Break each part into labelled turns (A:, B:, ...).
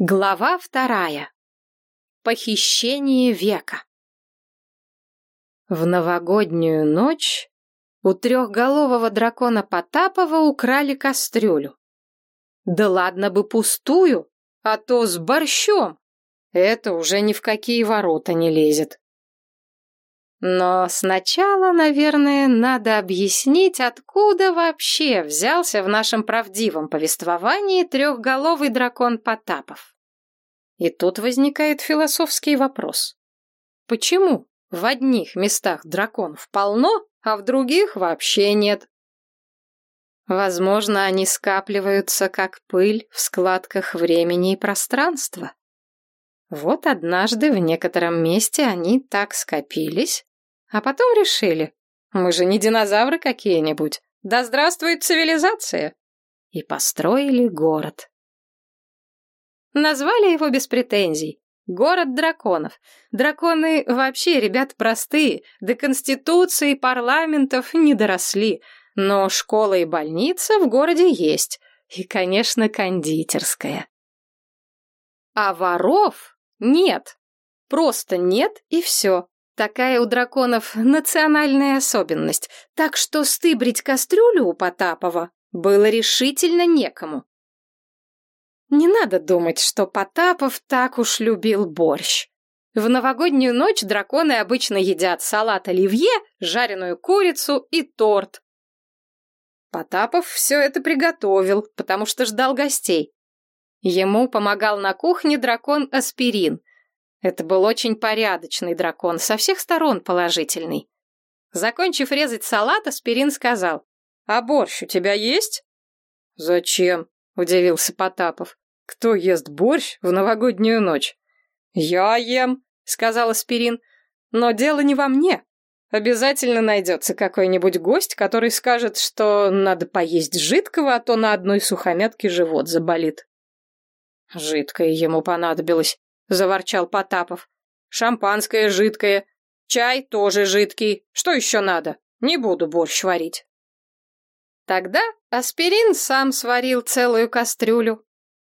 A: Глава вторая. Похищение века. В новогоднюю ночь у трехголового дракона Потапова украли кастрюлю. Да ладно бы пустую, а то с борщом. Это уже ни в какие ворота не лезет. Но сначала, наверное, надо объяснить, откуда вообще взялся в нашем правдивом повествовании трехголовый дракон Потапов. И тут возникает философский вопрос. Почему в одних местах драконов полно, а в других вообще нет? Возможно, они скапливаются как пыль в складках времени и пространства. Вот однажды в некотором месте они так скопились, а потом решили, мы же не динозавры какие-нибудь, да здравствует цивилизация! И построили город. Назвали его без претензий. Город драконов. Драконы вообще ребят простые, до конституции парламентов не доросли, но школа и больница в городе есть. И, конечно, кондитерская. А воров нет. Просто нет и все. Такая у драконов национальная особенность, так что стыбрить кастрюлю у Потапова было решительно некому. Не надо думать, что Потапов так уж любил борщ. В новогоднюю ночь драконы обычно едят салат оливье, жареную курицу и торт. Потапов все это приготовил, потому что ждал гостей. Ему помогал на кухне дракон Аспирин, это был очень порядочный дракон, со всех сторон положительный. Закончив резать салат, Аспирин сказал, «А борщ у тебя есть?» «Зачем?» — удивился Потапов. «Кто ест борщ в новогоднюю ночь?» «Я ем», — сказал Аспирин. «Но дело не во мне. Обязательно найдется какой-нибудь гость, который скажет, что надо поесть жидкого, а то на одной сухомятке живот заболит». Жидкое ему понадобилось. — заворчал Потапов. «Шампанское жидкое, чай тоже жидкий. Что еще надо? Не буду борщ варить». Тогда Аспирин сам сварил целую кастрюлю,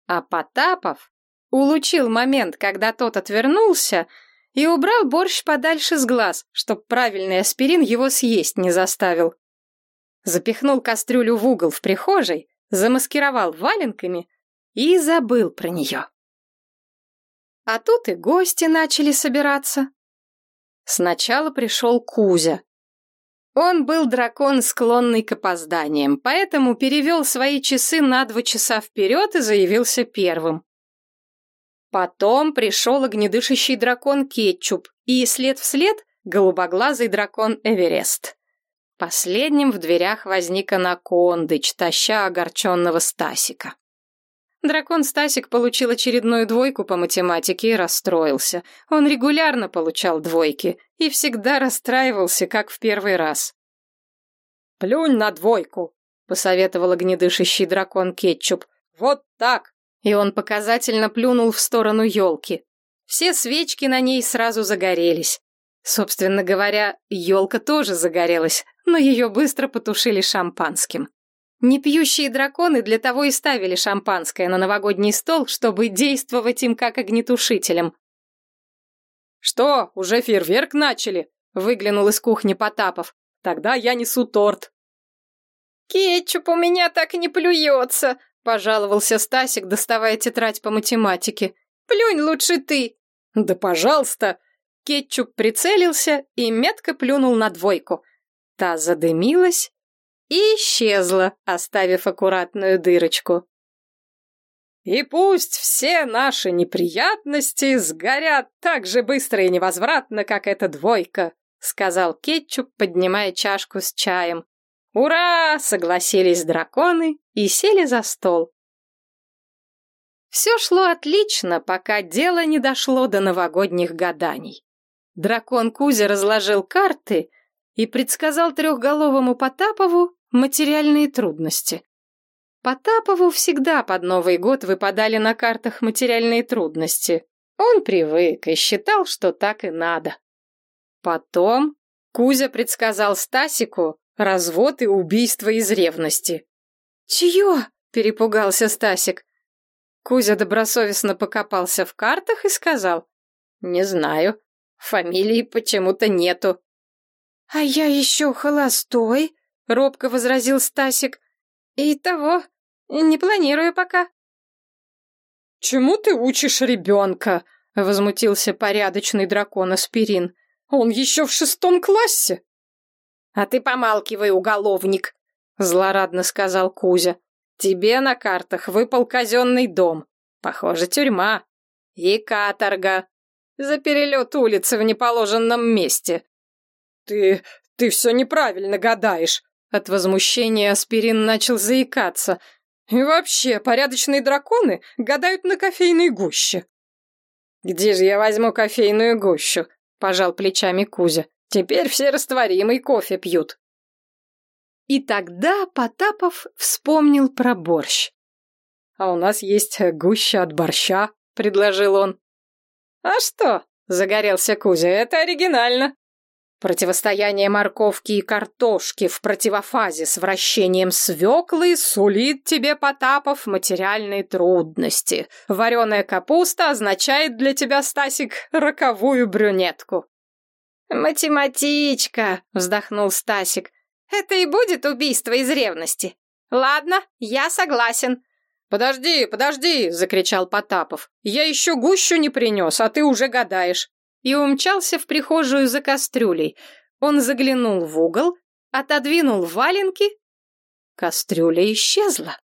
A: а Потапов улучил момент, когда тот отвернулся, и убрал борщ подальше с глаз, чтоб правильный аспирин его съесть не заставил. Запихнул кастрюлю в угол в прихожей, замаскировал валенками и забыл про нее. А тут и гости начали собираться. Сначала пришел Кузя. Он был дракон, склонный к опозданиям, поэтому перевел свои часы на два часа вперед и заявился первым. Потом пришел огнедышащий дракон Кетчуп и след вслед голубоглазый дракон Эверест. Последним в дверях возник Анакондыч, таща огорченного Стасика. Дракон Стасик получил очередную двойку по математике и расстроился. Он регулярно получал двойки и всегда расстраивался, как в первый раз. «Плюнь на двойку», — посоветовал огнедышащий дракон Кетчуп. «Вот так!» И он показательно плюнул в сторону елки. Все свечки на ней сразу загорелись. Собственно говоря, елка тоже загорелась, но ее быстро потушили шампанским. Непьющие драконы для того и ставили шампанское на новогодний стол, чтобы действовать им как огнетушителем. «Что, уже фейерверк начали?» — выглянул из кухни Потапов. «Тогда я несу торт». «Кетчуп у меня так не плюется», — пожаловался Стасик, доставая тетрадь по математике. «Плюнь лучше ты». «Да пожалуйста». Кетчуп прицелился и метко плюнул на двойку. Та задымилась и исчезла, оставив аккуратную дырочку. «И пусть все наши неприятности сгорят так же быстро и невозвратно, как эта двойка», сказал Кетчуп, поднимая чашку с чаем. «Ура!» — согласились драконы и сели за стол. Все шло отлично, пока дело не дошло до новогодних гаданий. Дракон Кузя разложил карты и предсказал трехголовому Потапову Материальные трудности. Потапову всегда под Новый год выпадали на картах материальные трудности. Он привык и считал, что так и надо. Потом Кузя предсказал Стасику развод и убийство из ревности. «Чье?» — перепугался Стасик. Кузя добросовестно покопался в картах и сказал. «Не знаю. Фамилии почему-то нету». «А я еще холостой», — робко возразил Стасик. «И того, не планирую пока». «Чему ты учишь ребенка?» — возмутился порядочный дракон Аспирин. «Он еще в шестом классе». «А ты помалкивай, уголовник», — злорадно сказал Кузя. Тебе на картах выпал казенный дом. Похоже, тюрьма. И каторга. За перелет улицы в неположенном месте. Ты... ты все неправильно гадаешь. От возмущения Аспирин начал заикаться. И вообще, порядочные драконы гадают на кофейной гуще. «Где же я возьму кофейную гущу?» — пожал плечами Кузя. «Теперь все растворимый кофе пьют». И тогда Потапов вспомнил про борщ. «А у нас есть гуща от борща», — предложил он. «А что?» — загорелся Кузя. «Это оригинально». Противостояние морковки и картошки в противофазе с вращением свеклы сулит тебе, Потапов, материальные трудности. Вареная капуста означает для тебя, Стасик, роковую брюнетку. «Математичка!» — вздохнул Стасик. Это и будет убийство из ревности. Ладно, я согласен. Подожди, подожди, закричал Потапов. Я еще гущу не принес, а ты уже гадаешь. И умчался в прихожую за кастрюлей. Он заглянул в угол, отодвинул валенки. Кастрюля исчезла.